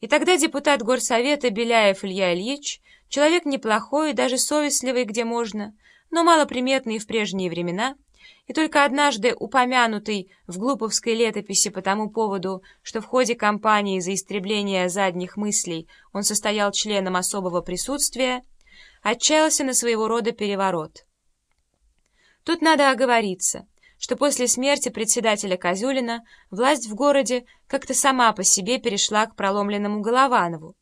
И тогда депутат горсовета Беляев Илья Ильич, человек неплохой, даже совестливый, где можно, но малоприметный в прежние времена, и только однажды упомянутый в глуповской летописи по тому поводу, что в ходе кампании за истребление задних мыслей он состоял членом особого присутствия, отчаялся на своего рода переворот. Тут надо оговориться — что после смерти председателя Козюлина власть в городе как-то сама по себе перешла к проломленному Голованову.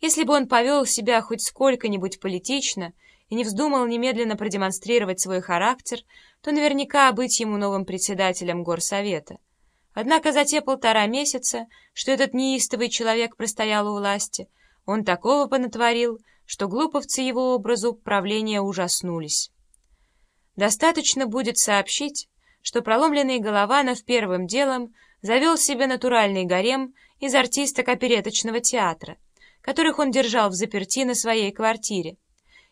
Если бы он повел себя хоть сколько-нибудь политично и не вздумал немедленно продемонстрировать свой характер, то наверняка быть ему новым председателем горсовета. Однако за те полтора месяца, что этот неистовый человек простоял у власти, он такого понатворил, что глуповцы его образу правления ужаснулись. Достаточно будет сообщить, что проломленный Голованов первым делом завел себе натуральный гарем из артисток опереточного театра, которых он держал в заперти на своей квартире,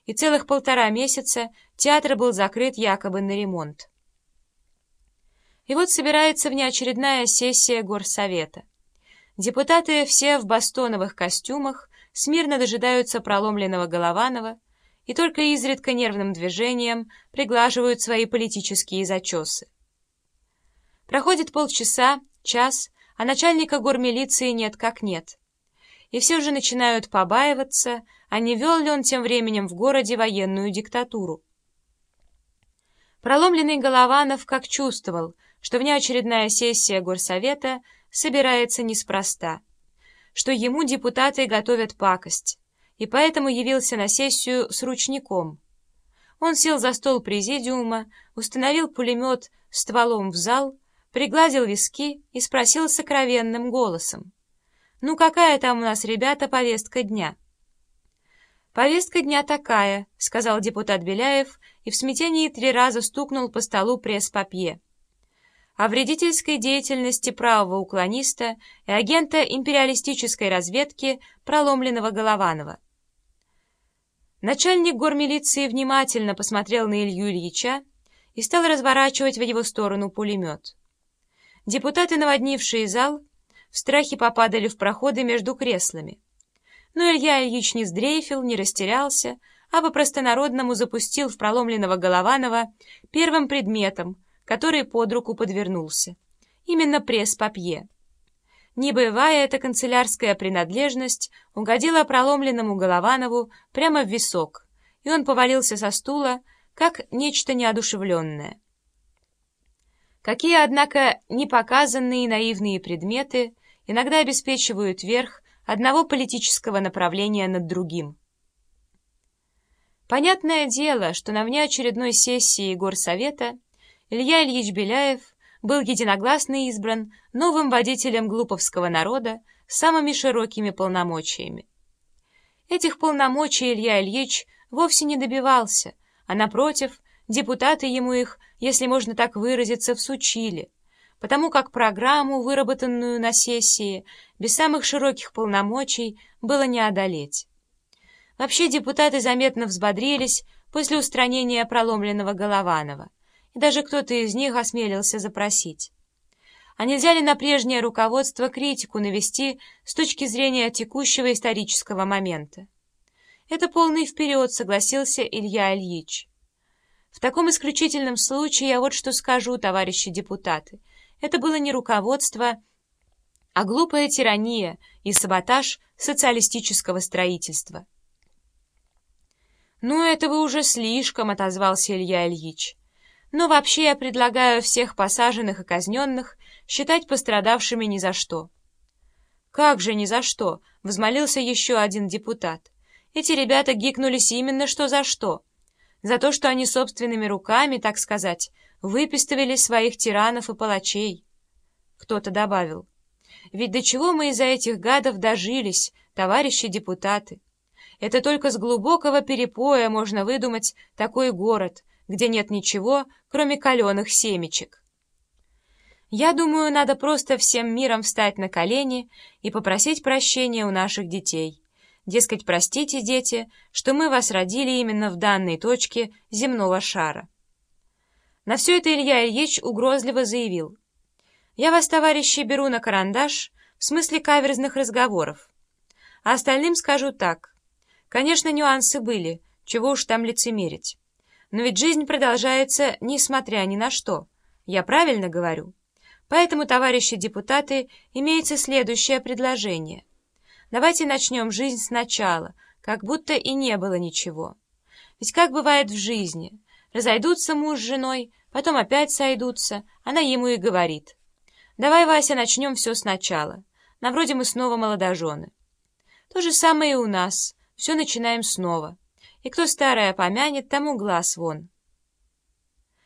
и целых полтора месяца театр был закрыт якобы на ремонт. И вот собирается внеочередная сессия горсовета. Депутаты все в бастоновых костюмах смирно дожидаются проломленного Голованова и только изредка нервным движением приглаживают свои политические зачесы. Проходит полчаса, час, а начальника гормилиции нет как нет. И все же начинают побаиваться, а не вел ли он тем временем в городе военную диктатуру. Проломленный Голованов как чувствовал, что внеочередная сессия горсовета собирается неспроста, что ему депутаты готовят пакость, и поэтому явился на сессию с ручником. Он сел за стол президиума, установил пулемет стволом в зал, пригладил виски и спросил сокровенным голосом. «Ну, какая там у нас, ребята, повестка дня?» «Повестка дня такая», — сказал депутат Беляев и в смятении три раза стукнул по столу пресс-папье. «О вредительской деятельности правого уклониста и агента империалистической разведки проломленного Голованова». Начальник гормилиции внимательно посмотрел на Илью Ильича и стал разворачивать в его сторону пулемет. Депутаты, наводнившие зал, в страхе попадали в проходы между креслами. Но Илья Ильич не сдрейфил, не растерялся, а по-простонародному запустил в проломленного Голованова первым предметом, который под руку подвернулся. Именно пресс-папье. Небывая эта канцелярская принадлежность угодила проломленному Голованову прямо в висок, и он повалился со стула, как нечто неодушевленное. Какие, однако, непоказанные наивные предметы иногда обеспечивают верх одного политического направления над другим. Понятное дело, что на внеочередной сессии Горсовета Илья Ильич Беляев был единогласно избран новым водителем глуповского народа с самыми широкими полномочиями. Этих полномочий Илья Ильич вовсе не добивался, а, напротив, депутаты ему их если можно так выразиться, всучили, потому как программу, выработанную на сессии, без самых широких полномочий, было не одолеть. Вообще депутаты заметно взбодрились после устранения проломленного Голованова, и даже кто-то из них осмелился запросить. А нельзя ли на прежнее руководство критику навести с точки зрения текущего исторического момента? Это полный вперед, согласился Илья Ильич. В таком исключительном случае я вот что скажу, товарищи депутаты. Это было не руководство, а глупая тирания и саботаж социалистического строительства. «Ну, это вы уже слишком», — отозвался Илья Ильич. «Но вообще я предлагаю всех посаженных и казненных считать пострадавшими ни за что». «Как же ни за что?» — взмолился еще один депутат. «Эти ребята гикнулись именно что за что» за то, что они собственными руками, так сказать, выпистывали своих тиранов и палачей. Кто-то добавил, ведь до чего мы из-за этих гадов дожились, товарищи депутаты? Это только с глубокого перепоя можно выдумать такой город, где нет ничего, кроме каленых семечек. Я думаю, надо просто всем миром встать на колени и попросить прощения у наших детей. Дескать, простите, дети, что мы вас родили именно в данной точке земного шара. На все это Илья Ильич угрозливо заявил. «Я вас, товарищи, беру на карандаш в смысле каверзных разговоров. А остальным скажу так. Конечно, нюансы были, чего уж там лицемерить. Но ведь жизнь продолжается, несмотря ни на что. Я правильно говорю? Поэтому, товарищи депутаты, имеется следующее предложение. Давайте начнем жизнь сначала, как будто и не было ничего. Ведь как бывает в жизни, разойдутся муж с женой, потом опять сойдутся, она ему и говорит. Давай, Вася, начнем все сначала. На вроде мы снова молодожены. То же самое и у нас. Все начинаем снова. И кто старое помянет, тому глаз вон.